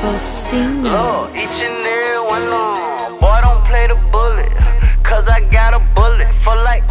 Orsino. Look, each and every one on. Boy, don't play the bullet. Cause I got a bullet for like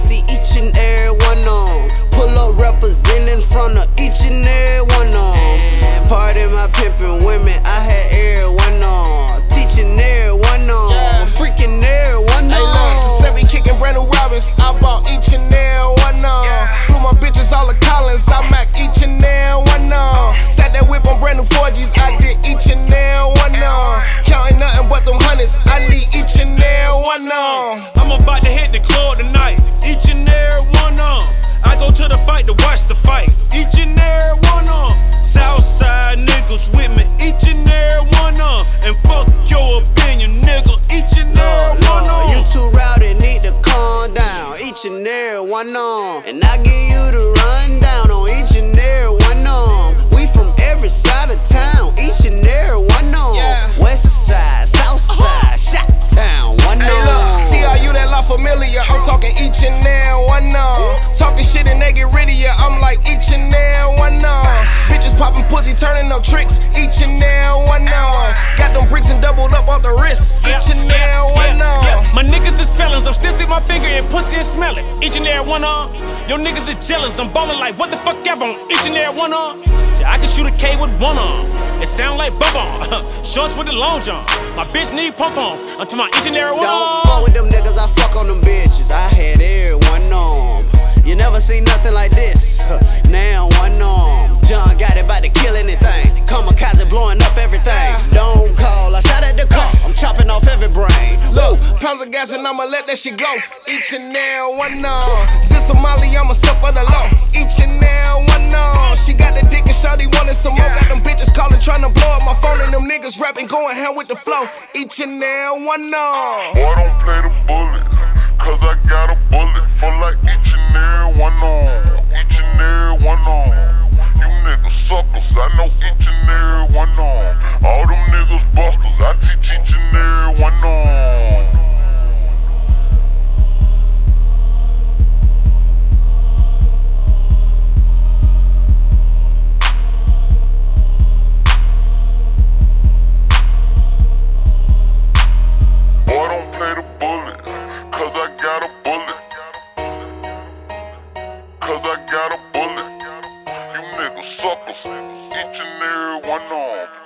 see each and every one on. Pull up representing in front of each and every one on. Pardon my pimping women, I had every one on. Teaching every one on. Freaking every one Hey, look, Giuseppe on. kicking Brandon Robbins. I bought each and every one on. Flew my bitches all the Collins. I Mac each and every one on. Sat that whip on Brandon 4Gs. I did each and every one on. Counting nothing but them hundreds. I need each and every one on. I'm about to hit the club tonight, to the fight to watch the fight, each and every one on. Southside niggas with me, each and every one on. And fuck your opinion, nigga, each and every one Lord, on. you too rowdy, need to calm down. Each and every one on. And I give you the rundown on each and every one on. We from every side of town, each and every I'm talking each and every one on. Talking shit and they get rid of you. I'm like each and every one on. Bitches popping pussy, turning up tricks. Each and every one on. Got them bricks and doubled up off the wrists. Each and every one on. My niggas is felons, I'm still my finger in pussy and smell it. Each and every one on. Your niggas is jealous, I'm ballin' like what the fuck ever on each and every one on. See, I can shoot a K with one arm. It sound like bub on. Shorts with the long john. My bitch need pump ons. Until my each and every one Don't on. fuck with them niggas, I fuck on them bitches. I had every one on. You never seen nothing like this. Now one on. John got it about to kill anything. Kamikaze blowing up everything. Don't call, I shot at the car. I'm chopping off every brain. Look, pounds of gas and I'ma let that shit go. Each and every one on. Somali, I'ma suffer the low. Each and every one on. She got the dick and shawty wanted some more. Got them bitches calling, trying to blow up my phone. And them niggas rapping, going hand with the flow. Each and every one on. Boy, don't play the bullet. Cause I got a bullet for like each and every one on. Each and every one on. You niggas suckers, I know each and every one on. All them Cause I got a bullet. You niggas suckers. Each and every one on. Every